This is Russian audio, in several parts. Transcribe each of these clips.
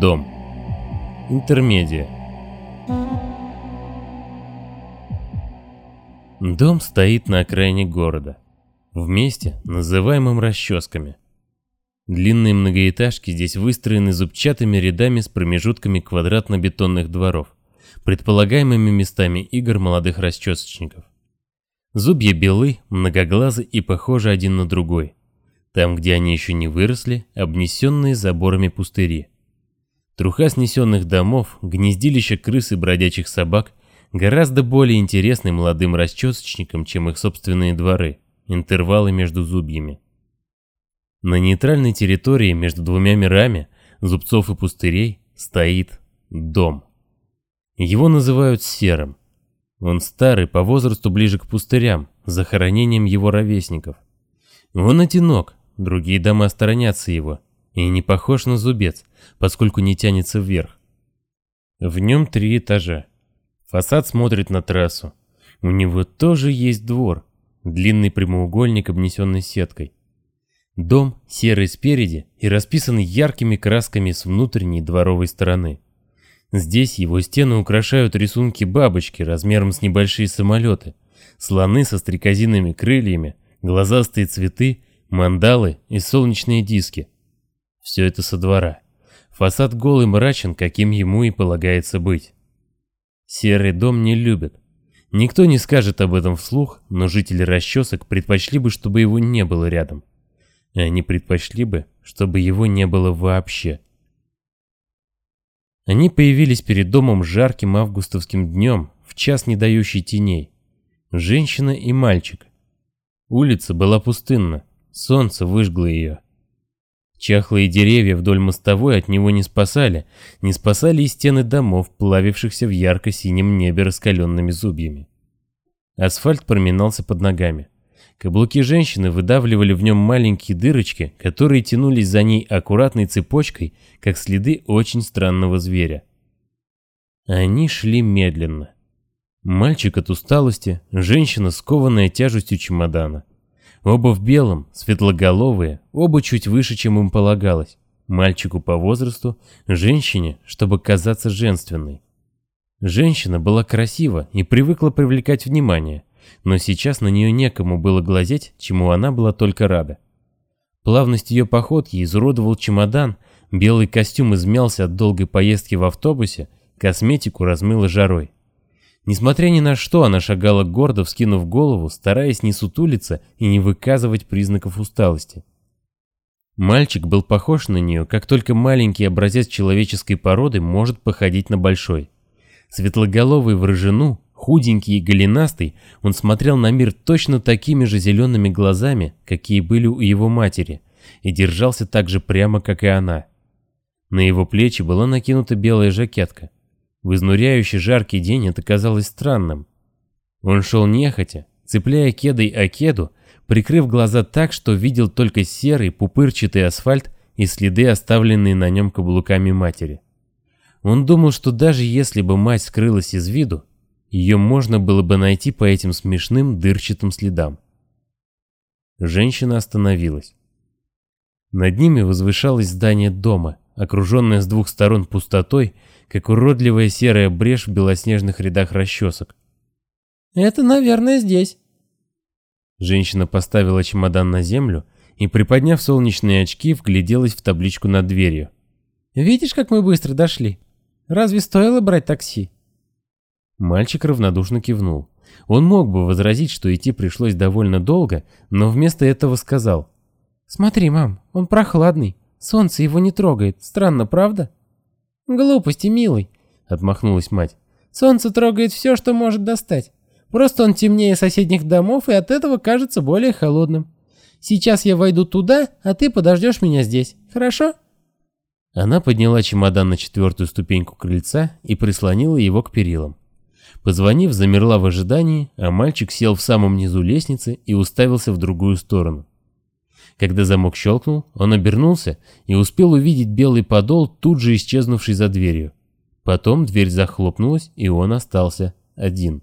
Дом. Интермедия. Дом стоит на окраине города, в месте, называемом расческами. Длинные многоэтажки здесь выстроены зубчатыми рядами с промежутками квадратно-бетонных дворов, предполагаемыми местами игр молодых расчесочников. Зубья белы, многоглазы и похожи один на другой. Там, где они еще не выросли, обнесенные заборами пустыри. Труха снесенных домов, гнездилища крыс и бродячих собак гораздо более интересны молодым расчесочникам, чем их собственные дворы, интервалы между зубьями. На нейтральной территории между двумя мирами, зубцов и пустырей, стоит дом. Его называют серым. Он старый, по возрасту ближе к пустырям, захоронением его ровесников. Он одинок, другие дома сторонятся его, и не похож на зубец, поскольку не тянется вверх. В нем три этажа. Фасад смотрит на трассу. У него тоже есть двор, длинный прямоугольник, обнесенный сеткой. Дом серый спереди и расписан яркими красками с внутренней дворовой стороны. Здесь его стены украшают рисунки бабочки размером с небольшие самолеты, слоны со стрекозиными крыльями, глазастые цветы, мандалы и солнечные диски. Все это со двора. Фасад голый мрачен, каким ему и полагается быть. Серый дом не любят. Никто не скажет об этом вслух, но жители расчесок предпочли бы, чтобы его не было рядом. И они предпочли бы, чтобы его не было вообще. Они появились перед домом жарким августовским днем, в час не дающий теней. Женщина и мальчик. Улица была пустынна, солнце выжгло ее. Чахлые деревья вдоль мостовой от него не спасали, не спасали и стены домов, плавившихся в ярко-синем небе раскаленными зубьями. Асфальт проминался под ногами. Каблуки женщины выдавливали в нем маленькие дырочки, которые тянулись за ней аккуратной цепочкой, как следы очень странного зверя. Они шли медленно. Мальчик от усталости, женщина, скованная тяжестью чемодана. Оба в белом, светлоголовые, оба чуть выше, чем им полагалось. Мальчику по возрасту, женщине, чтобы казаться женственной. Женщина была красива и привыкла привлекать внимание, но сейчас на нее некому было глазеть, чему она была только рада. Плавность ее походки изуродовал чемодан, белый костюм измялся от долгой поездки в автобусе, косметику размыло жарой. Несмотря ни на что, она шагала гордо, вскинув голову, стараясь не сутулиться и не выказывать признаков усталости. Мальчик был похож на нее, как только маленький образец человеческой породы может походить на большой. Светлоголовый в рыжину, худенький и голенастый, он смотрел на мир точно такими же зелеными глазами, какие были у его матери, и держался так же прямо, как и она. На его плечи была накинута белая жакетка. В изнуряющий жаркий день это казалось странным. Он шел нехотя, цепляя кедой о кеду, прикрыв глаза так, что видел только серый пупырчатый асфальт и следы, оставленные на нем каблуками матери. Он думал, что даже если бы мать скрылась из виду, ее можно было бы найти по этим смешным дырчатым следам. Женщина остановилась. Над ними возвышалось здание дома, окруженное с двух сторон пустотой как уродливая серая брешь в белоснежных рядах расчесок. «Это, наверное, здесь». Женщина поставила чемодан на землю и, приподняв солнечные очки, вгляделась в табличку над дверью. «Видишь, как мы быстро дошли? Разве стоило брать такси?» Мальчик равнодушно кивнул. Он мог бы возразить, что идти пришлось довольно долго, но вместо этого сказал. «Смотри, мам, он прохладный. Солнце его не трогает. Странно, правда?» «Глупости, милый», — отмахнулась мать. «Солнце трогает все, что может достать. Просто он темнее соседних домов и от этого кажется более холодным. Сейчас я войду туда, а ты подождешь меня здесь, хорошо?» Она подняла чемодан на четвертую ступеньку крыльца и прислонила его к перилам. Позвонив, замерла в ожидании, а мальчик сел в самом низу лестницы и уставился в другую сторону. Когда замок щелкнул, он обернулся и успел увидеть белый подол, тут же исчезнувший за дверью. Потом дверь захлопнулась, и он остался один.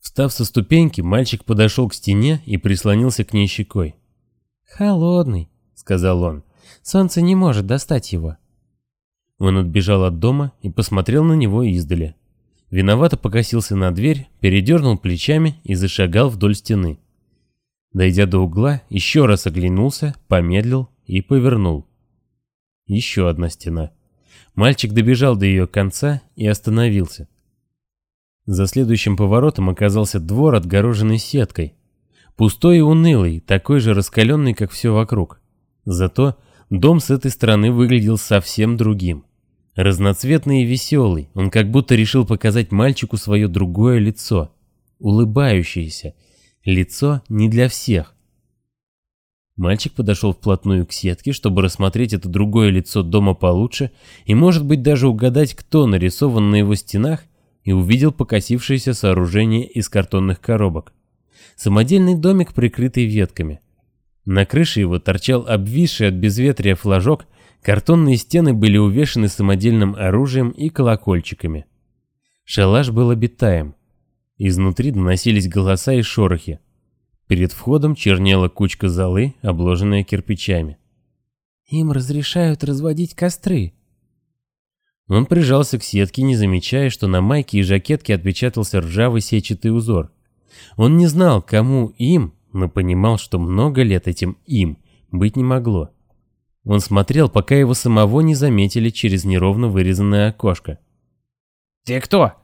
Встав со ступеньки, мальчик подошел к стене и прислонился к ней щекой. «Холодный», — сказал он. «Солнце не может достать его». Он отбежал от дома и посмотрел на него издали. Виновато покосился на дверь, передернул плечами и зашагал вдоль стены. Дойдя до угла, еще раз оглянулся, помедлил и повернул. Еще одна стена. Мальчик добежал до ее конца и остановился. За следующим поворотом оказался двор, отгороженный сеткой. Пустой и унылый, такой же раскаленный, как все вокруг. Зато дом с этой стороны выглядел совсем другим. Разноцветный и веселый, он как будто решил показать мальчику свое другое лицо. Улыбающееся. Лицо не для всех. Мальчик подошел вплотную к сетке, чтобы рассмотреть это другое лицо дома получше и, может быть, даже угадать, кто нарисован на его стенах и увидел покосившееся сооружение из картонных коробок. Самодельный домик, прикрытый ветками. На крыше его торчал обвисший от безветрия флажок, картонные стены были увешаны самодельным оружием и колокольчиками. Шалаш был обитаем. Изнутри доносились голоса и шорохи. Перед входом чернела кучка золы, обложенная кирпичами. «Им разрешают разводить костры», он прижался к сетке, не замечая, что на майке и жакетке отпечатался ржавый сетчатый узор. Он не знал, кому им, но понимал, что много лет этим им быть не могло. Он смотрел, пока его самого не заметили через неровно вырезанное окошко. «Ты кто?» —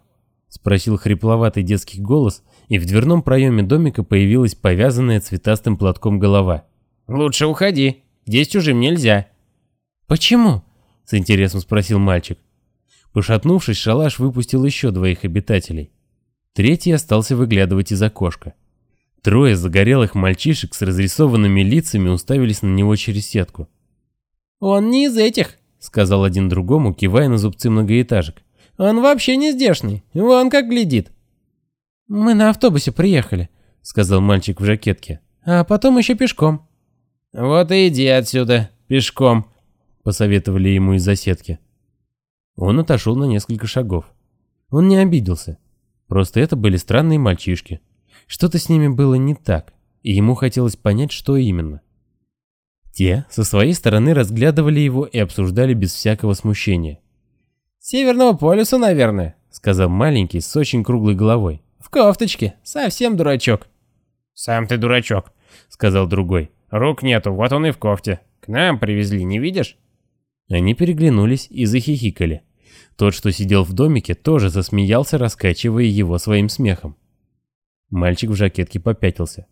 спросил хрипловатый детский голос, и в дверном проеме домика появилась повязанная цветастым платком голова. «Лучше уходи, здесь чужим нельзя». «Почему?» — с интересом спросил мальчик. Пошатнувшись, шалаш выпустил еще двоих обитателей. Третий остался выглядывать из окошка. Трое загорелых мальчишек с разрисованными лицами уставились на него через сетку. «Он не из этих», — сказал один другому, кивая на зубцы многоэтажек. «Он вообще не здешний, вон как глядит». «Мы на автобусе приехали», — сказал мальчик в жакетке. «А потом еще пешком». «Вот и иди отсюда, пешком», — посоветовали ему из-за сетки. Он отошел на несколько шагов. Он не обиделся. Просто это были странные мальчишки. Что-то с ними было не так, и ему хотелось понять, что именно. Те со своей стороны разглядывали его и обсуждали без всякого смущения. «Северного полюса, наверное», — сказал маленький с очень круглой головой. «В кофточке, совсем дурачок». «Сам ты дурачок», — сказал другой. «Рук нету, вот он и в кофте. К нам привезли, не видишь?» Они переглянулись и захихикали. Тот, что сидел в домике, тоже засмеялся, раскачивая его своим смехом. Мальчик в жакетке попятился.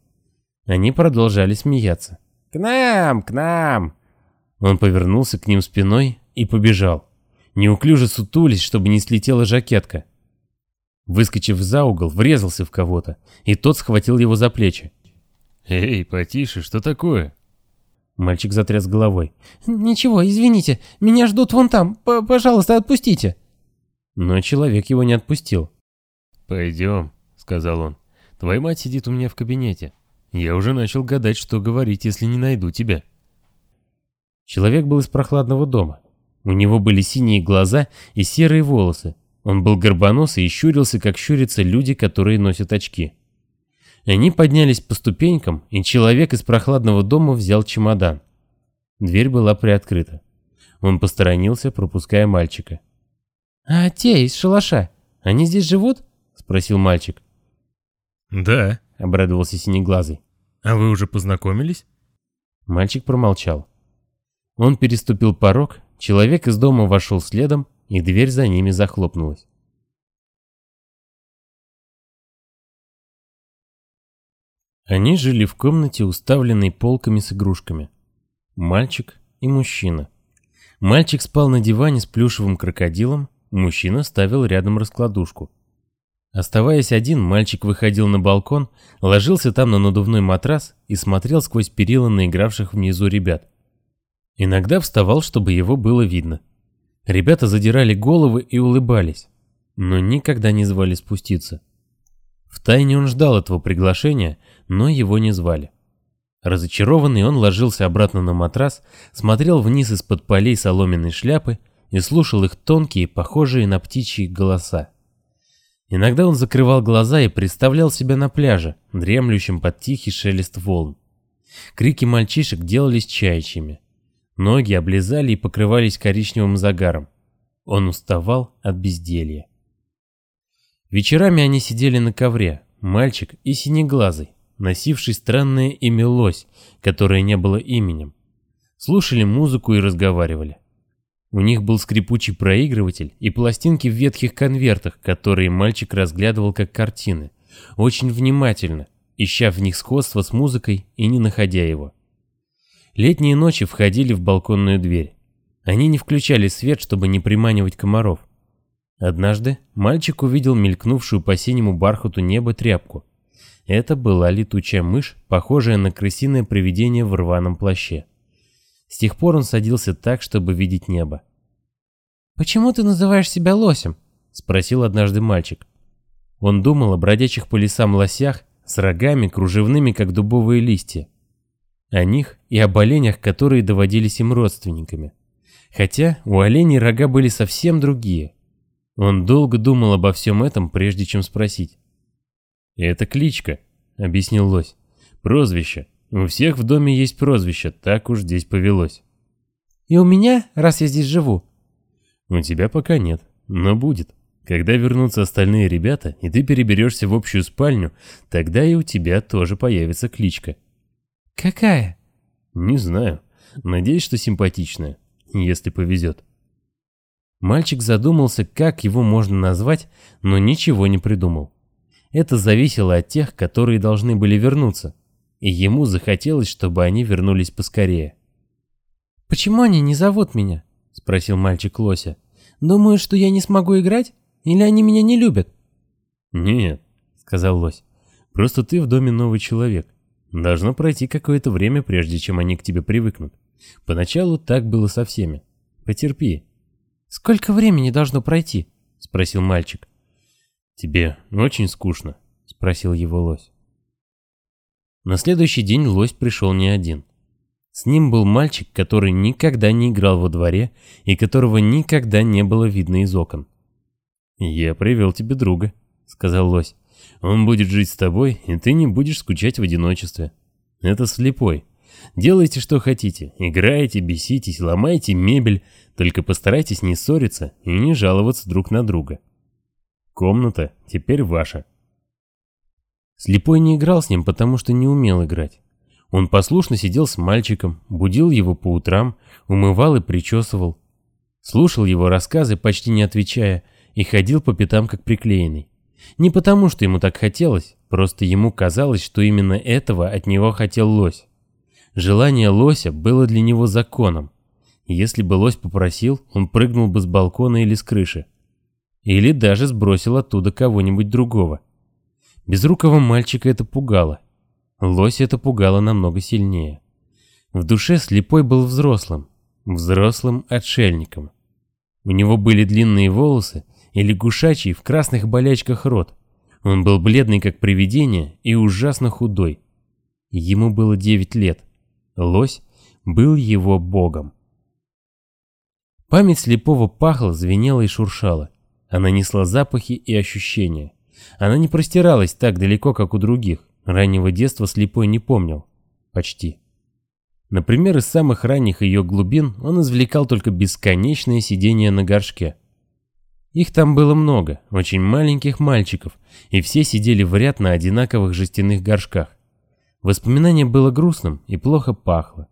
Они продолжали смеяться. «К нам, к нам!» Он повернулся к ним спиной и побежал. Неуклюже сутулись, чтобы не слетела жакетка. Выскочив за угол, врезался в кого-то, и тот схватил его за плечи. «Эй, потише, что такое?» Мальчик затряс головой. «Ничего, извините, меня ждут вон там. П Пожалуйста, отпустите». Но человек его не отпустил. «Пойдем», — сказал он. «Твоя мать сидит у меня в кабинете. Я уже начал гадать, что говорить, если не найду тебя». Человек был из прохладного дома. У него были синие глаза и серые волосы. Он был горбоносый и щурился, как щурятся люди, которые носят очки. Они поднялись по ступенькам, и человек из прохладного дома взял чемодан. Дверь была приоткрыта. Он посторонился, пропуская мальчика. «А те из шалаша, они здесь живут?» — спросил мальчик. «Да», — обрадовался Синеглазый. «А вы уже познакомились?» Мальчик промолчал. Он переступил порог, человек из дома вошел следом, и дверь за ними захлопнулась. Они жили в комнате, уставленной полками с игрушками. Мальчик и мужчина. Мальчик спал на диване с плюшевым крокодилом, мужчина ставил рядом раскладушку. Оставаясь один, мальчик выходил на балкон, ложился там на надувной матрас и смотрел сквозь перила на игравших внизу ребят. Иногда вставал, чтобы его было видно. Ребята задирали головы и улыбались. но никогда не звали спуститься. Втайне он ждал этого приглашения, но его не звали. Разочарованный он ложился обратно на матрас, смотрел вниз из-под полей соломенной шляпы и слушал их тонкие, похожие на птичьи голоса. Иногда он закрывал глаза и представлял себя на пляже, дремлющим под тихий шелест волн. Крики мальчишек делались чаячьими. Ноги облизали и покрывались коричневым загаром. Он уставал от безделья. Вечерами они сидели на ковре, мальчик и синеглазый, носивший странное имя Лось, которое не было именем. Слушали музыку и разговаривали. У них был скрипучий проигрыватель и пластинки в ветхих конвертах, которые мальчик разглядывал как картины, очень внимательно, ища в них сходство с музыкой и не находя его. Летние ночи входили в балконную дверь. Они не включали свет, чтобы не приманивать комаров. Однажды мальчик увидел мелькнувшую по синему бархату неба тряпку. Это была летучая мышь, похожая на крысиное привидение в рваном плаще. С тех пор он садился так, чтобы видеть небо. «Почему ты называешь себя лосем?» — спросил однажды мальчик. Он думал о бродячих по лесам лосях с рогами, кружевными, как дубовые листья. О них и об оленях, которые доводились им родственниками. Хотя у оленей рога были совсем другие. Он долго думал обо всем этом, прежде чем спросить. «Это кличка», — объяснил лось. «Прозвище. У всех в доме есть прозвище, так уж здесь повелось. И у меня, раз я здесь живу? У тебя пока нет, но будет. Когда вернутся остальные ребята, и ты переберешься в общую спальню, тогда и у тебя тоже появится кличка. Какая? Не знаю. Надеюсь, что симпатичная, если повезет. Мальчик задумался, как его можно назвать, но ничего не придумал. Это зависело от тех, которые должны были вернуться и ему захотелось, чтобы они вернулись поскорее. «Почему они не зовут меня?» — спросил мальчик Лося. «Думают, что я не смогу играть? Или они меня не любят?» «Нет», — сказал Лось. «Просто ты в доме новый человек. Должно пройти какое-то время, прежде чем они к тебе привыкнут. Поначалу так было со всеми. Потерпи». «Сколько времени должно пройти?» — спросил мальчик. «Тебе очень скучно?» — спросил его Лось. На следующий день лось пришел не один. С ним был мальчик, который никогда не играл во дворе и которого никогда не было видно из окон. «Я привел тебе друга», — сказал лось. «Он будет жить с тобой, и ты не будешь скучать в одиночестве. Это слепой. Делайте, что хотите. Играйте, беситесь, ломайте мебель, только постарайтесь не ссориться и не жаловаться друг на друга. Комната теперь ваша». Слепой не играл с ним, потому что не умел играть. Он послушно сидел с мальчиком, будил его по утрам, умывал и причесывал. Слушал его рассказы, почти не отвечая, и ходил по пятам как приклеенный. Не потому, что ему так хотелось, просто ему казалось, что именно этого от него хотел лось. Желание лося было для него законом. Если бы лось попросил, он прыгнул бы с балкона или с крыши. Или даже сбросил оттуда кого-нибудь другого. Безрукого мальчика это пугало. Лось это пугало намного сильнее. В душе слепой был взрослым, взрослым отшельником. У него были длинные волосы и лягушачий в красных болячках рот. Он был бледный как привидение и ужасно худой. Ему было девять лет. Лось был его богом. Память слепого пахла, звенела и шуршала. Она несла запахи и ощущения. Она не простиралась так далеко, как у других. Раннего детства слепой не помнил. Почти. Например, из самых ранних ее глубин он извлекал только бесконечное сидение на горшке. Их там было много, очень маленьких мальчиков, и все сидели в ряд на одинаковых жестяных горшках. Воспоминание было грустным и плохо пахло.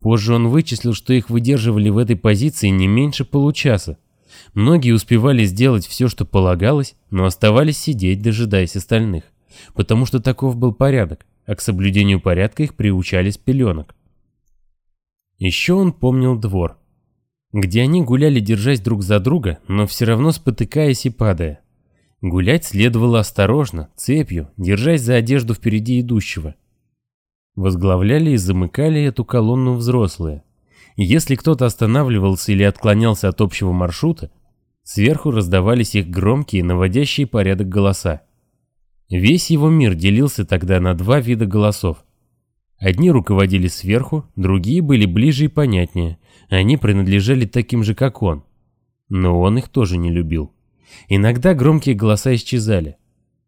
Позже он вычислил, что их выдерживали в этой позиции не меньше получаса, Многие успевали сделать все, что полагалось, но оставались сидеть, дожидаясь остальных, потому что таков был порядок, а к соблюдению порядка их приучали с пеленок. Еще он помнил двор, где они гуляли, держась друг за друга, но все равно спотыкаясь и падая. Гулять следовало осторожно, цепью, держась за одежду впереди идущего. Возглавляли и замыкали эту колонну взрослые. Если кто-то останавливался или отклонялся от общего маршрута, Сверху раздавались их громкие, наводящие порядок голоса. Весь его мир делился тогда на два вида голосов. Одни руководили сверху, другие были ближе и понятнее. Они принадлежали таким же, как он. Но он их тоже не любил. Иногда громкие голоса исчезали.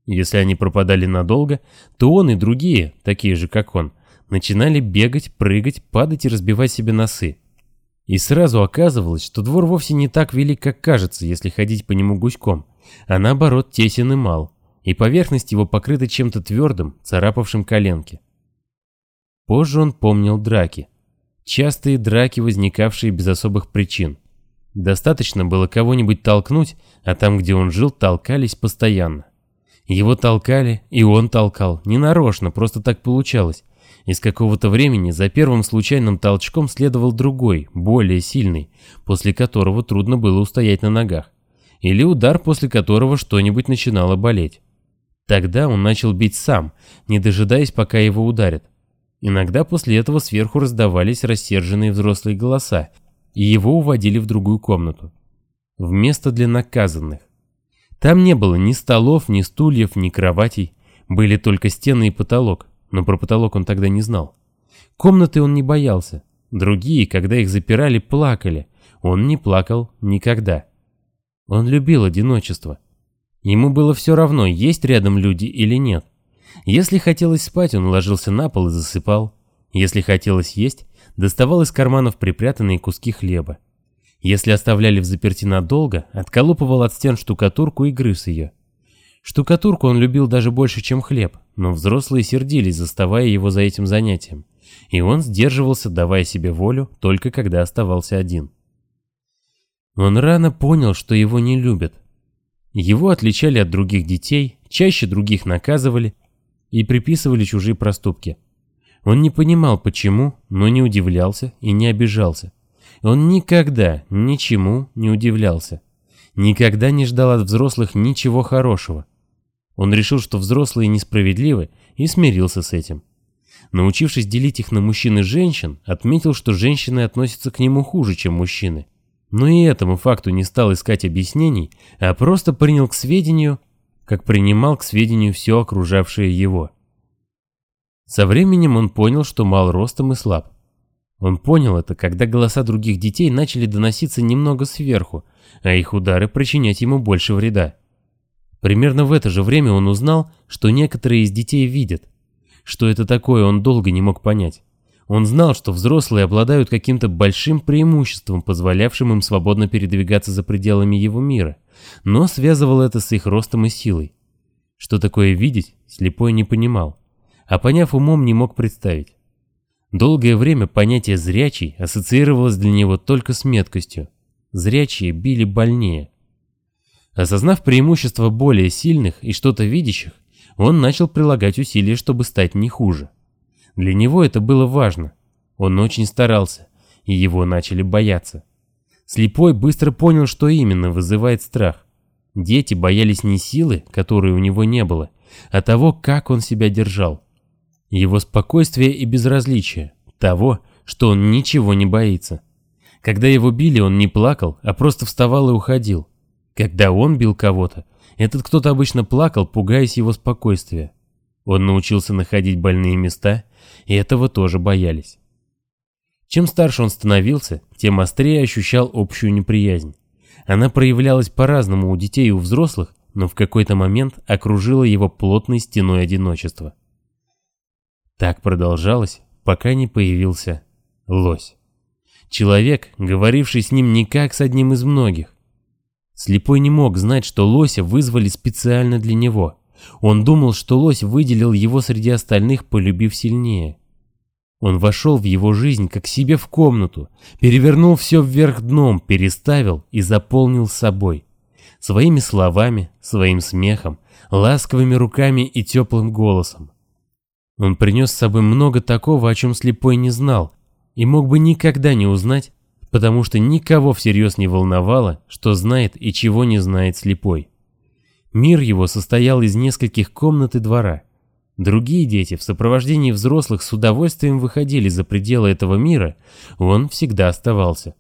Если они пропадали надолго, то он и другие, такие же, как он, начинали бегать, прыгать, падать и разбивать себе носы. И сразу оказывалось, что двор вовсе не так велик, как кажется, если ходить по нему гуськом, а наоборот тесен и мал, и поверхность его покрыта чем-то твердым, царапавшим коленки. Позже он помнил драки. Частые драки, возникавшие без особых причин. Достаточно было кого-нибудь толкнуть, а там, где он жил, толкались постоянно. Его толкали, и он толкал, не нарочно, просто так получалось. Из какого-то времени за первым случайным толчком следовал другой, более сильный, после которого трудно было устоять на ногах. Или удар, после которого что-нибудь начинало болеть. Тогда он начал бить сам, не дожидаясь, пока его ударят. Иногда после этого сверху раздавались рассерженные взрослые голоса, и его уводили в другую комнату. В место для наказанных. Там не было ни столов, ни стульев, ни кроватей. Были только стены и потолок, но про потолок он тогда не знал. Комнаты он не боялся. Другие, когда их запирали, плакали. Он не плакал никогда. Он любил одиночество. Ему было все равно, есть рядом люди или нет. Если хотелось спать, он ложился на пол и засыпал. Если хотелось есть, доставал из карманов припрятанные куски хлеба. Если оставляли в заперти надолго, отколупывал от стен штукатурку и грыз ее. Штукатурку он любил даже больше, чем хлеб, но взрослые сердились, заставая его за этим занятием. И он сдерживался, давая себе волю, только когда оставался один. Он рано понял, что его не любят. Его отличали от других детей, чаще других наказывали, и приписывали чужие проступки. Он не понимал почему, но не удивлялся и не обижался. Он никогда ничему не удивлялся. Никогда не ждал от взрослых ничего хорошего. Он решил, что взрослые несправедливы, и смирился с этим. Научившись делить их на мужчин и женщин, отметил, что женщины относятся к нему хуже, чем мужчины. Но и этому факту не стал искать объяснений, а просто принял к сведению как принимал к сведению все окружавшее его. Со временем он понял, что мал ростом и слаб. Он понял это, когда голоса других детей начали доноситься немного сверху, а их удары причинять ему больше вреда. Примерно в это же время он узнал, что некоторые из детей видят. Что это такое, он долго не мог понять. Он знал, что взрослые обладают каким-то большим преимуществом, позволявшим им свободно передвигаться за пределами его мира – но связывал это с их ростом и силой. Что такое видеть, слепой не понимал, а поняв умом не мог представить. Долгое время понятие «зрячий» ассоциировалось для него только с меткостью. Зрячие били больнее. Осознав преимущество более сильных и что-то видящих, он начал прилагать усилия, чтобы стать не хуже. Для него это было важно. Он очень старался, и его начали бояться. Слепой быстро понял, что именно вызывает страх. Дети боялись не силы, которой у него не было, а того, как он себя держал. Его спокойствие и безразличие, того, что он ничего не боится. Когда его били, он не плакал, а просто вставал и уходил. Когда он бил кого-то, этот кто-то обычно плакал, пугаясь его спокойствия. Он научился находить больные места, и этого тоже боялись. Чем старше он становился, тем острее ощущал общую неприязнь. Она проявлялась по-разному у детей и у взрослых, но в какой-то момент окружила его плотной стеной одиночества. Так продолжалось, пока не появился лось. Человек, говоривший с ним не как с одним из многих. Слепой не мог знать, что лося вызвали специально для него. Он думал, что лось выделил его среди остальных, полюбив сильнее. Он вошел в его жизнь как себе в комнату, перевернул все вверх дном, переставил и заполнил собой. Своими словами, своим смехом, ласковыми руками и теплым голосом. Он принес с собой много такого, о чем слепой не знал, и мог бы никогда не узнать, потому что никого всерьез не волновало, что знает и чего не знает слепой. Мир его состоял из нескольких комнат и двора – Другие дети в сопровождении взрослых с удовольствием выходили за пределы этого мира, он всегда оставался.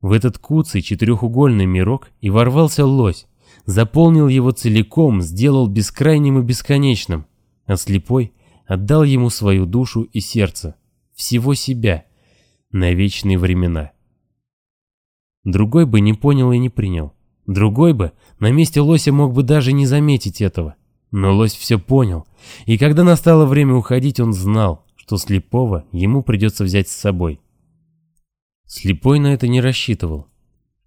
В этот куцый четырехугольный мирок и ворвался лось, заполнил его целиком, сделал бескрайним и бесконечным, а слепой отдал ему свою душу и сердце, всего себя, на вечные времена. Другой бы не понял и не принял. Другой бы на месте лося мог бы даже не заметить этого. Но лось все понял, и когда настало время уходить, он знал, что слепого ему придется взять с собой. Слепой на это не рассчитывал.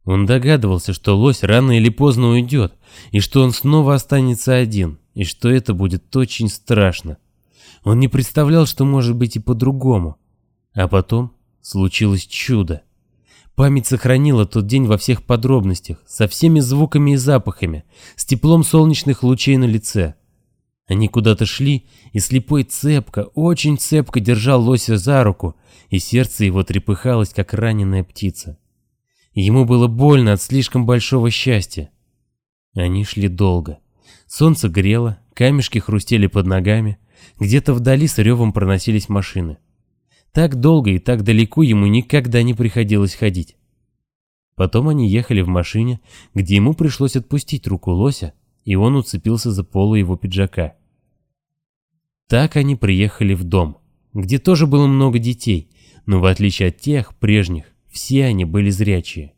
Он догадывался, что лось рано или поздно уйдет, и что он снова останется один, и что это будет очень страшно. Он не представлял, что может быть и по-другому. А потом случилось чудо. Память сохранила тот день во всех подробностях, со всеми звуками и запахами, с теплом солнечных лучей на лице. Они куда-то шли, и слепой цепко, очень цепко держал лося за руку, и сердце его трепыхалось, как раненая птица. Ему было больно от слишком большого счастья. Они шли долго. Солнце грело, камешки хрустели под ногами, где-то вдали с ревом проносились машины. Так долго и так далеко ему никогда не приходилось ходить. Потом они ехали в машине, где ему пришлось отпустить руку лося, и он уцепился за полу его пиджака. Так они приехали в дом, где тоже было много детей, но в отличие от тех, прежних, все они были зрячие.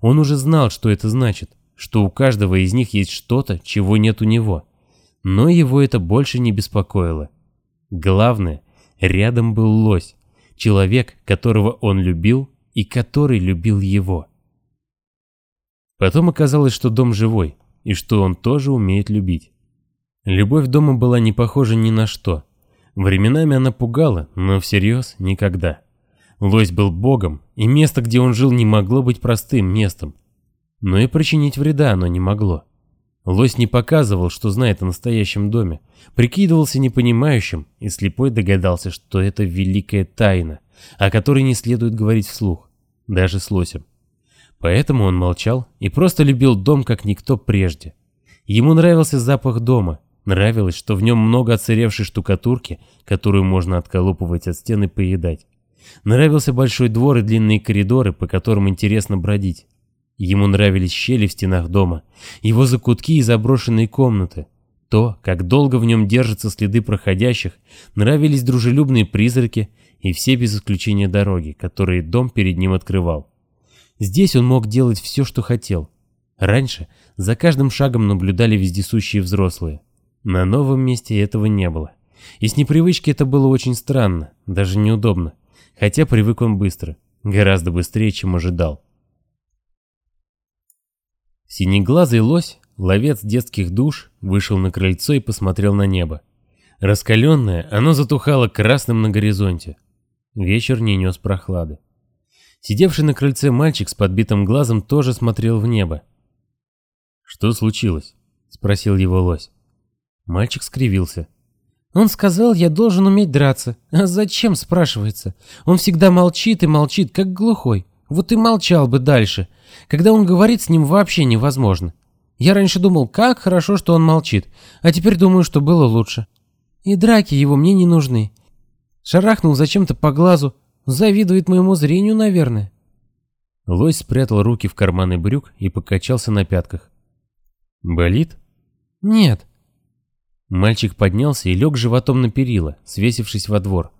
Он уже знал, что это значит, что у каждого из них есть что-то, чего нет у него. Но его это больше не беспокоило. Главное, рядом был лось, человек, которого он любил и который любил его. Потом оказалось, что дом живой, и что он тоже умеет любить. Любовь дома была не похожа ни на что. Временами она пугала, но всерьез никогда. Лось был богом, и место, где он жил, не могло быть простым местом. Но и причинить вреда оно не могло. Лось не показывал, что знает о настоящем доме, прикидывался непонимающим, и слепой догадался, что это великая тайна, о которой не следует говорить вслух, даже с лосем. Поэтому он молчал и просто любил дом, как никто прежде. Ему нравился запах дома, нравилось, что в нем много отсыревшей штукатурки, которую можно отколупывать от стены и поедать. Нравился большой двор и длинные коридоры, по которым интересно бродить. Ему нравились щели в стенах дома, его закутки и заброшенные комнаты. То, как долго в нем держатся следы проходящих, нравились дружелюбные призраки и все без исключения дороги, которые дом перед ним открывал. Здесь он мог делать все, что хотел. Раньше за каждым шагом наблюдали вездесущие взрослые. На новом месте этого не было. И с непривычки это было очень странно, даже неудобно. Хотя привык он быстро, гораздо быстрее, чем ожидал. Синеглазый лось, ловец детских душ, вышел на крыльцо и посмотрел на небо. Раскаленное, оно затухало красным на горизонте. Вечер не нес прохлады. Сидевший на крыльце мальчик с подбитым глазом тоже смотрел в небо. «Что случилось?» — спросил его лось. Мальчик скривился. «Он сказал, я должен уметь драться. А зачем, спрашивается? Он всегда молчит и молчит, как глухой. Вот и молчал бы дальше. Когда он говорит, с ним вообще невозможно. Я раньше думал, как хорошо, что он молчит, а теперь думаю, что было лучше. И драки его мне не нужны. Шарахнул зачем-то по глазу. Завидует моему зрению, наверное. Лось спрятал руки в карманы брюк и покачался на пятках. «Болит?» «Нет». Мальчик поднялся и лег животом на перила, свесившись во двор.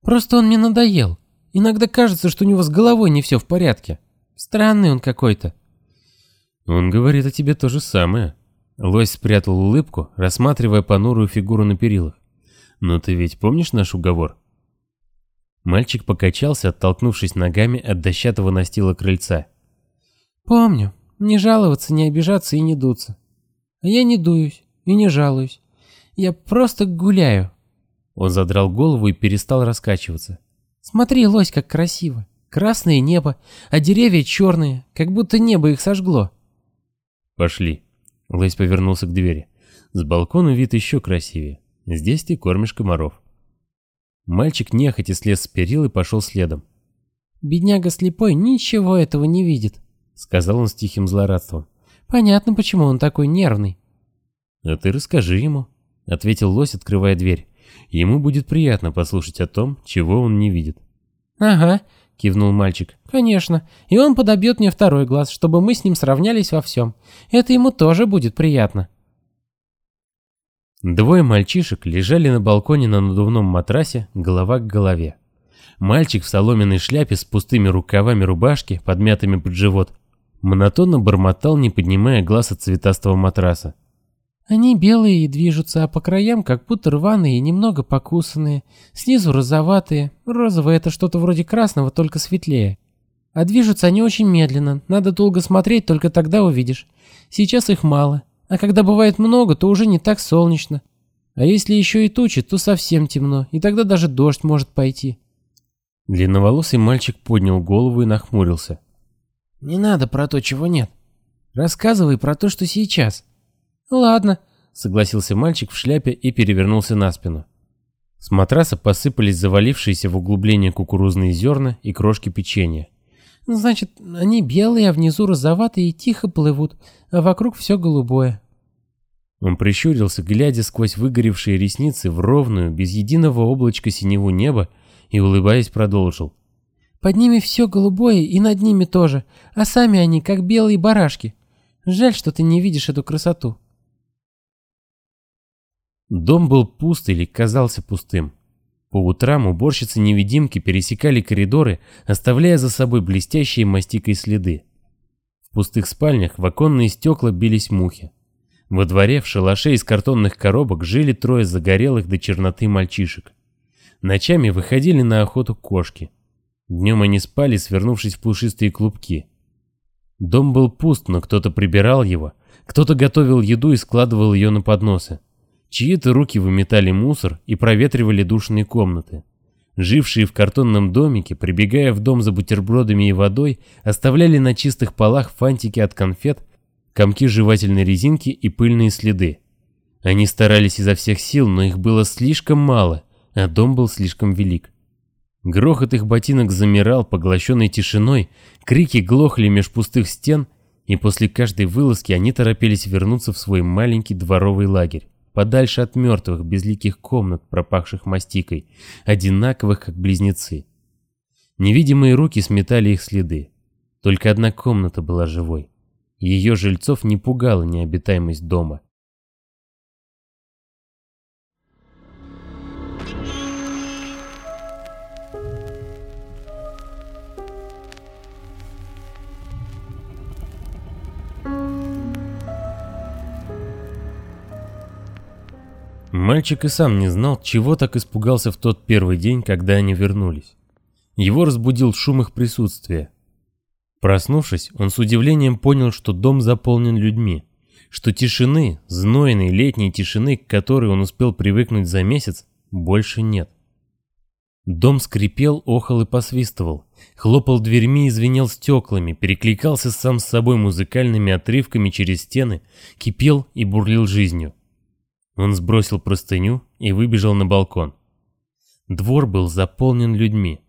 «Просто он мне надоел. Иногда кажется, что у него с головой не все в порядке. Странный он какой-то. Он говорит о тебе то же самое. Лось спрятал улыбку, рассматривая понурую фигуру на перилах. Но ты ведь помнишь наш уговор? Мальчик покачался, оттолкнувшись ногами от дощатого настила крыльца. Помню. Не жаловаться, не обижаться и не дуться. А я не дуюсь и не жалуюсь. Я просто гуляю. Он задрал голову и перестал раскачиваться. Смотри, лось, как красиво. Красное небо, а деревья черные, как будто небо их сожгло. Пошли. Лось повернулся к двери. С балкона вид еще красивее. Здесь ты кормишь комаров. Мальчик нехотя слез с перил и пошел следом. «Бедняга слепой ничего этого не видит», — сказал он с тихим злорадством. «Понятно, почему он такой нервный». «А ты расскажи ему», — ответил лось, открывая дверь. Ему будет приятно послушать о том, чего он не видит. «Ага, — кивнул мальчик. «Конечно. И он подобьет мне второй глаз, чтобы мы с ним сравнялись во всем. Это ему тоже будет приятно». Двое мальчишек лежали на балконе на надувном матрасе, голова к голове. Мальчик в соломенной шляпе с пустыми рукавами рубашки, подмятыми под живот, монотонно бормотал, не поднимая глаз от цветастого матраса. Они белые и движутся, а по краям как будто рваные и немного покусанные. Снизу розоватые. Розовое — это что-то вроде красного, только светлее. А движутся они очень медленно. Надо долго смотреть, только тогда увидишь. Сейчас их мало. А когда бывает много, то уже не так солнечно. А если еще и тучи, то совсем темно, и тогда даже дождь может пойти. Длинноволосый мальчик поднял голову и нахмурился. «Не надо про то, чего нет. Рассказывай про то, что сейчас». «Ладно», — согласился мальчик в шляпе и перевернулся на спину. С матраса посыпались завалившиеся в углубление кукурузные зерна и крошки печенья. «Значит, они белые, а внизу розоватые и тихо плывут, а вокруг все голубое». Он прищурился, глядя сквозь выгоревшие ресницы в ровную, без единого облачка синеву неба, и, улыбаясь, продолжил. «Под ними все голубое и над ними тоже, а сами они как белые барашки. Жаль, что ты не видишь эту красоту». Дом был пуст или казался пустым. По утрам уборщицы-невидимки пересекали коридоры, оставляя за собой блестящие мастикой следы. В пустых спальнях в оконные стекла бились мухи. Во дворе в шалаше из картонных коробок жили трое загорелых до черноты мальчишек. Ночами выходили на охоту кошки. Днем они спали, свернувшись в пушистые клубки. Дом был пуст, но кто-то прибирал его, кто-то готовил еду и складывал ее на подносы. Чьи-то руки выметали мусор и проветривали душные комнаты. Жившие в картонном домике, прибегая в дом за бутербродами и водой, оставляли на чистых полах фантики от конфет, комки жевательной резинки и пыльные следы. Они старались изо всех сил, но их было слишком мало, а дом был слишком велик. Грохот их ботинок замирал, поглощенный тишиной, крики глохли меж пустых стен, и после каждой вылазки они торопились вернуться в свой маленький дворовый лагерь подальше от мертвых безликих комнат, пропахших мастикой, одинаковых как близнецы. Невидимые руки сметали их следы. Только одна комната была живой. Ее жильцов не пугала необитаемость дома. Мальчик и сам не знал, чего так испугался в тот первый день, когда они вернулись. Его разбудил шум их присутствия. Проснувшись, он с удивлением понял, что дом заполнен людьми, что тишины, знойной летней тишины, к которой он успел привыкнуть за месяц, больше нет. Дом скрипел, охал и посвистывал, хлопал дверьми и звенел стеклами, перекликался сам с собой музыкальными отрывками через стены, кипел и бурлил жизнью. Он сбросил простыню и выбежал на балкон. Двор был заполнен людьми.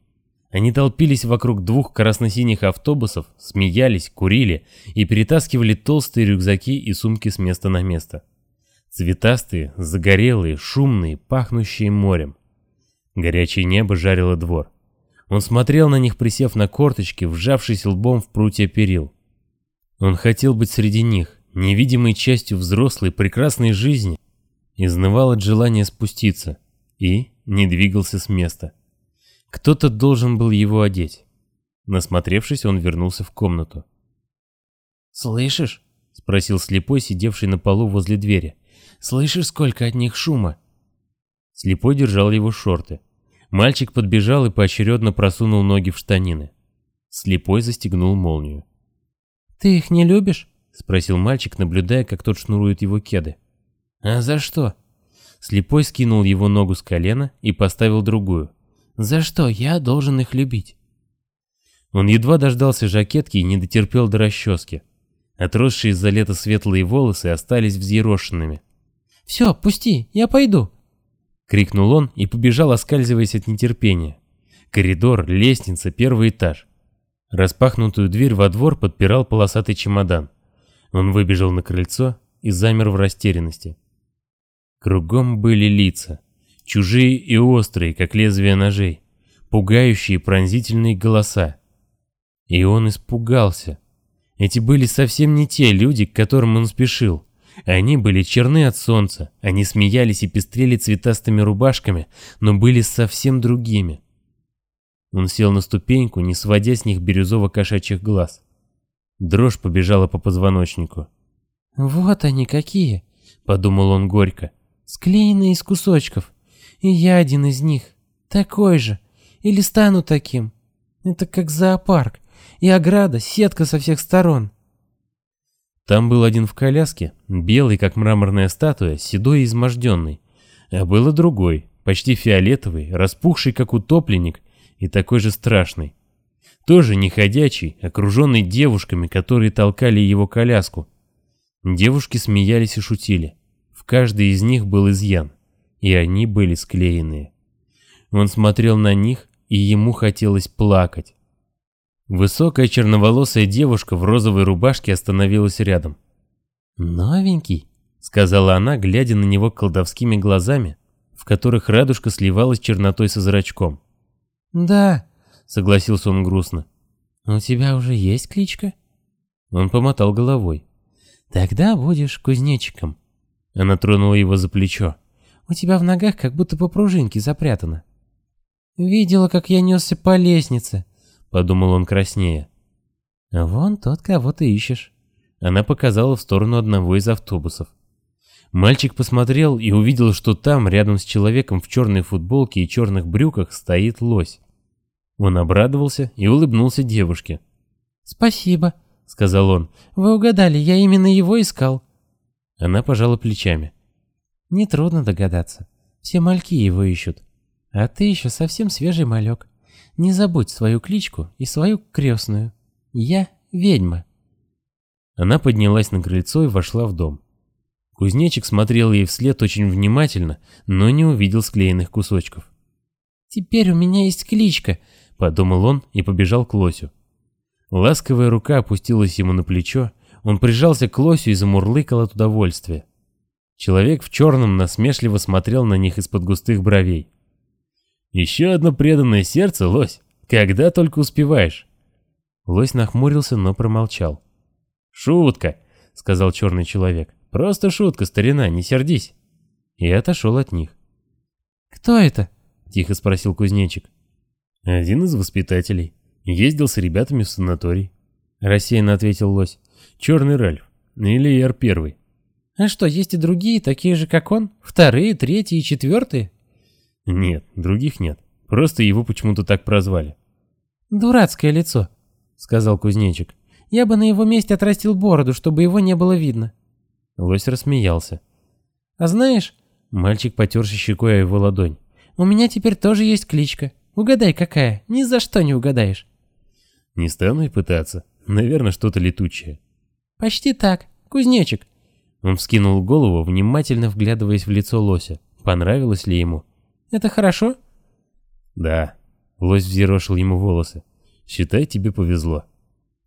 Они толпились вокруг двух красно-синих автобусов, смеялись, курили и перетаскивали толстые рюкзаки и сумки с места на место. Цветастые, загорелые, шумные, пахнущие морем. Горячее небо жарило двор. Он смотрел на них, присев на корточки, вжавшись лбом в прутья перил. Он хотел быть среди них, невидимой частью взрослой прекрасной жизни, изнывал от желания спуститься и не двигался с места. Кто-то должен был его одеть. Насмотревшись, он вернулся в комнату. «Слышишь?» — спросил слепой, сидевший на полу возле двери. «Слышишь, сколько от них шума?» Слепой держал его шорты. Мальчик подбежал и поочередно просунул ноги в штанины. Слепой застегнул молнию. «Ты их не любишь?» — спросил мальчик, наблюдая, как тот шнурует его кеды. «А за что?» Слепой скинул его ногу с колена и поставил другую. «За что я должен их любить?» Он едва дождался жакетки и не дотерпел до расчески. Отросшие из-за лета светлые волосы остались взъерошенными. «Все, пусти, я пойду!» Крикнул он и побежал, оскальзываясь от нетерпения. Коридор, лестница, первый этаж. Распахнутую дверь во двор подпирал полосатый чемодан. Он выбежал на крыльцо и замер в растерянности. Кругом были лица, чужие и острые, как лезвия ножей. пугающие пронзительные голоса. И он испугался. Эти были совсем не те люди, к которым он спешил. Они были черны от солнца, они смеялись и пестрели цветастыми рубашками, но были совсем другими. Он сел на ступеньку, не сводя с них бирюзово-кошачьих глаз. Дрожь побежала по позвоночнику. «Вот они какие!» — подумал он горько. «Склеенные из кусочков. И я один из них. Такой же. Или стану таким. Это как зоопарк. И ограда, сетка со всех сторон. Там был один в коляске, белый, как мраморная статуя, седой и изможденный. А был и другой, почти фиолетовый, распухший, как утопленник, и такой же страшный. Тоже неходячий, окруженный девушками, которые толкали его коляску. Девушки смеялись и шутили. В каждой из них был изъян, и они были склеенные. Он смотрел на них, и ему хотелось плакать. Высокая черноволосая девушка в розовой рубашке остановилась рядом. «Новенький», — сказала она, глядя на него колдовскими глазами, в которых радужка сливалась чернотой со зрачком. «Да», — согласился он грустно. «У тебя уже есть кличка?» Он помотал головой. «Тогда будешь кузнечиком». Она тронула его за плечо. «У тебя в ногах как будто по пружинке запрятано». «Видела, как я несся по лестнице», — подумал он краснее. «Вон тот, кого ты ищешь». Она показала в сторону одного из автобусов. Мальчик посмотрел и увидел, что там, рядом с человеком в черной футболке и черных брюках, стоит лось. Он обрадовался и улыбнулся девушке. «Спасибо», — сказал он. «Вы угадали, я именно его искал». Она пожала плечами. «Нетрудно догадаться. Все мальки его ищут. А ты еще совсем свежий малек. Не забудь свою кличку и свою крестную. Я ведьма. Она поднялась на крыльцо и вошла в дом. Кузнечик смотрел ей вслед очень внимательно, но не увидел склеенных кусочков. «Теперь у меня есть кличка», — подумал он и побежал к лосю. Ласковая рука опустилась ему на плечо, он прижался к лосю и замурлыкал от удовольствия. Человек в черном насмешливо смотрел на них из-под густых бровей. Еще одно преданное сердце, лось. Когда только успеваешь. Лось нахмурился, но промолчал. «Шутка», — сказал черный человек. «Просто шутка, старина, не сердись». И отошел от них. «Кто это?» — тихо спросил кузнечик. «Один из воспитателей. Ездил с ребятами в санаторий». Рассеянно ответил лось. «Черный Ральф. Или Яр Первый». «А что, есть и другие, такие же, как он? Вторые, третьи и четвертые?» Нет, других нет. Просто его почему-то так прозвали. «Дурацкое лицо», — сказал кузнечик. «Я бы на его месте отрастил бороду, чтобы его не было видно». Лось рассмеялся. «А знаешь...» — мальчик потерся щекой о его ладонь. «У меня теперь тоже есть кличка. Угадай, какая. Ни за что не угадаешь». «Не стану и пытаться. Наверное, что-то летучее». «Почти так. Кузнечик». Он вскинул голову, внимательно вглядываясь в лицо лося. Понравилось ли ему? Это хорошо?» «Да». Лось взъерошил ему волосы. «Считай, тебе повезло».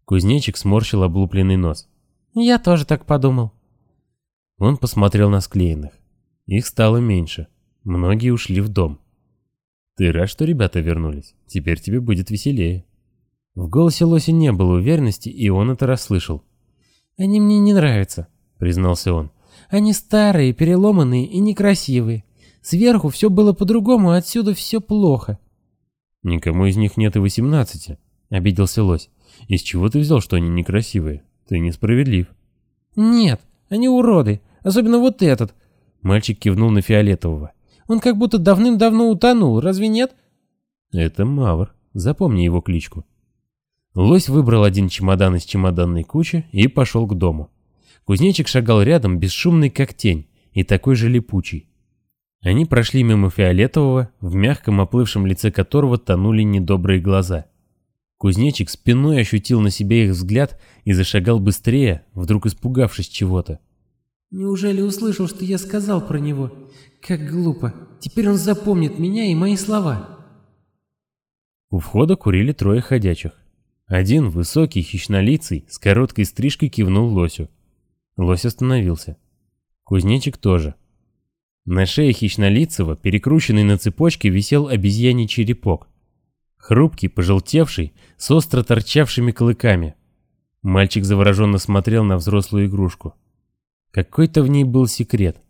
Кузнечик сморщил облупленный нос. «Я тоже так подумал». Он посмотрел на склеенных. Их стало меньше. Многие ушли в дом. «Ты рад, что ребята вернулись? Теперь тебе будет веселее». В голосе Лоси не было уверенности, и он это расслышал. «Они мне не нравятся», — признался он. «Они старые, переломанные и некрасивые. Сверху все было по-другому, а отсюда все плохо. Никому из них нет и восемнадцати, обиделся лось. Из чего ты взял, что они некрасивые? Ты несправедлив. Нет, они уроды, особенно вот этот. Мальчик кивнул на фиолетового. Он как будто давным-давно утонул, разве нет? Это Мавр, запомни его кличку. Лось выбрал один чемодан из чемоданной кучи и пошел к дому. Кузнечик шагал рядом, бесшумный как тень, и такой же липучий. Они прошли мимо фиолетового, в мягком оплывшем лице которого тонули недобрые глаза. Кузнечик спиной ощутил на себе их взгляд и зашагал быстрее, вдруг испугавшись чего-то. «Неужели услышал, что я сказал про него? Как глупо. Теперь он запомнит меня и мои слова». У входа курили трое ходячих. Один, высокий, хищнолицый, с короткой стрижкой кивнул лосю. Лось остановился. Кузнечик тоже. На шее хищнолицего, перекрученный на цепочке, висел обезьяний черепок. Хрупкий, пожелтевший, с остро торчавшими клыками. Мальчик завороженно смотрел на взрослую игрушку. Какой-то в ней был секрет.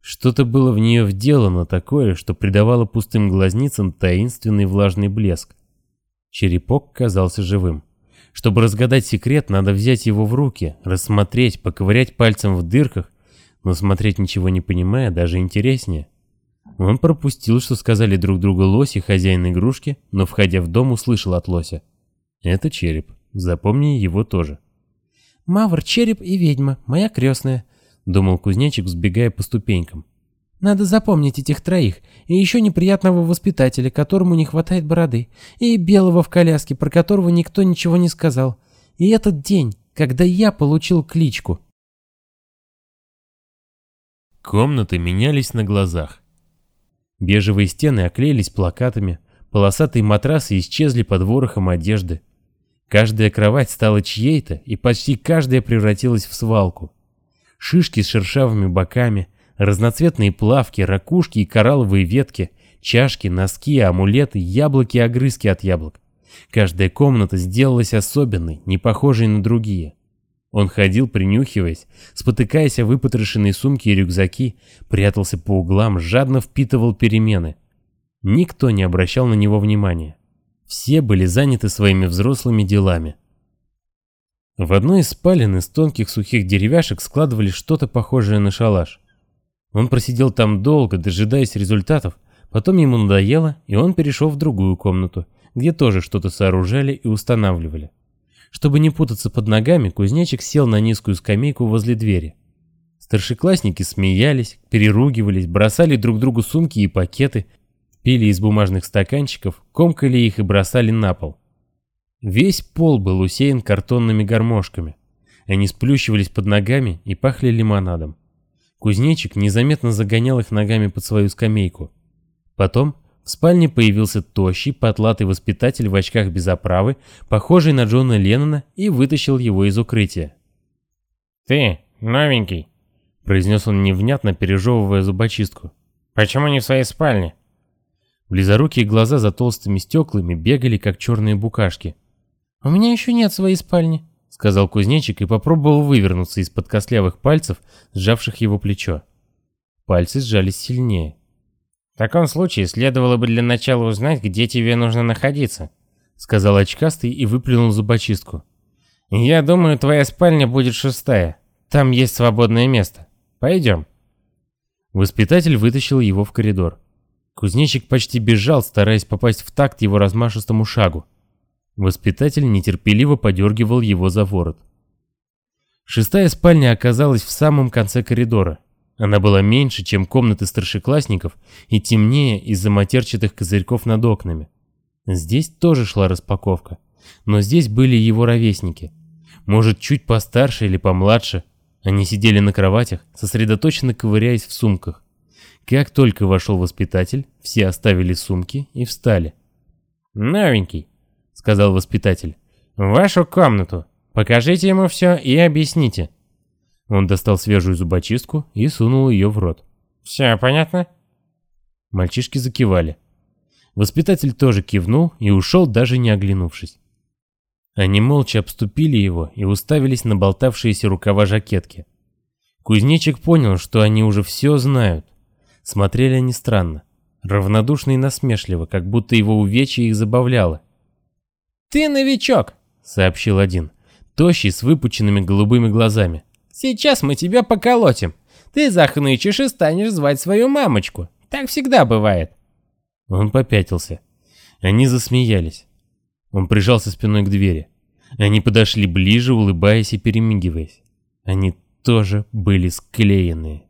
Что-то было в нее вделано такое, что придавало пустым глазницам таинственный влажный блеск. Черепок казался живым. Чтобы разгадать секрет, надо взять его в руки, рассмотреть, поковырять пальцем в дырках, но смотреть ничего не понимая даже интереснее. Он пропустил, что сказали друг другу лось и хозяин игрушки, но, входя в дом, услышал от лося. «Это череп. Запомни его тоже». «Мавр, череп и ведьма, моя крестная», — думал кузнечик, сбегая по ступенькам. «Надо запомнить этих троих, и еще неприятного воспитателя, которому не хватает бороды, и белого в коляске, про которого никто ничего не сказал, и этот день, когда я получил кличку». Комнаты менялись на глазах. Бежевые стены оклеились плакатами, полосатые матрасы исчезли под ворохом одежды. Каждая кровать стала чьей-то, и почти каждая превратилась в свалку. Шишки с шершавыми боками, разноцветные плавки, ракушки и коралловые ветки, чашки, носки, амулеты, яблоки и огрызки от яблок. Каждая комната сделалась особенной, не похожей на другие. Он ходил, принюхиваясь, спотыкаясь о выпотрошенные сумки и рюкзаки, прятался по углам, жадно впитывал перемены. Никто не обращал на него внимания. Все были заняты своими взрослыми делами. В одной из спален из тонких сухих деревяшек складывали что-то похожее на шалаш. Он просидел там долго, дожидаясь результатов, потом ему надоело, и он перешел в другую комнату, где тоже что-то сооружали и устанавливали. Чтобы не путаться под ногами, кузнечик сел на низкую скамейку возле двери. Старшеклассники смеялись, переругивались, бросали друг другу сумки и пакеты, пили из бумажных стаканчиков, комкали их и бросали на пол. Весь пол был усеян картонными гармошками. Они сплющивались под ногами и пахли лимонадом. Кузнечик незаметно загонял их ногами под свою скамейку. Потом в спальне появился тощий, потлатый воспитатель в очках без оправы, похожий на Джона Леннона, и вытащил его из укрытия. «Ты, новенький», — произнес он невнятно, пережевывая зубочистку. «Почему не в своей спальне?» Близорукие глаза за толстыми стеклами бегали, как черные букашки. «У меня еще нет своей спальни», — сказал кузнечик и попробовал вывернуться из-под костлявых пальцев, сжавших его плечо. Пальцы сжались сильнее. В таком случае следовало бы для начала узнать, где тебе нужно находиться, сказал очкастый и выплюнул зубочистку. Я думаю, твоя спальня будет шестая. Там есть свободное место. Пойдем. Воспитатель вытащил его в коридор. Кузнечик почти бежал, стараясь попасть в такт его размашистому шагу. Воспитатель нетерпеливо подергивал его за ворот. Шестая спальня оказалась в самом конце коридора. Она была меньше, чем комнаты старшеклассников, и темнее из-за матерчатых козырьков над окнами. Здесь тоже шла распаковка, но здесь были его ровесники. Может, чуть постарше или помладше. Они сидели на кроватях, сосредоточенно ковыряясь в сумках. Как только вошел воспитатель, все оставили сумки и встали. «Новенький», — сказал воспитатель, — «в вашу комнату. Покажите ему все и объясните». Он достал свежую зубочистку и сунул ее в рот. «Все понятно?» Мальчишки закивали. Воспитатель тоже кивнул и ушел, даже не оглянувшись. Они молча обступили его и уставились на болтавшиеся рукава жакетки. Кузнечик понял, что они уже все знают. Смотрели они странно, равнодушно и насмешливо, как будто его увечье их забавляло. «Ты новичок», — сообщил один, тощий с выпученными голубыми глазами. Сейчас мы тебя поколотим. Ты захнычешь и станешь звать свою мамочку. Так всегда бывает. Он попятился. Они засмеялись. Он прижался спиной к двери. Они подошли ближе, улыбаясь и перемигиваясь. Они тоже были склеенные.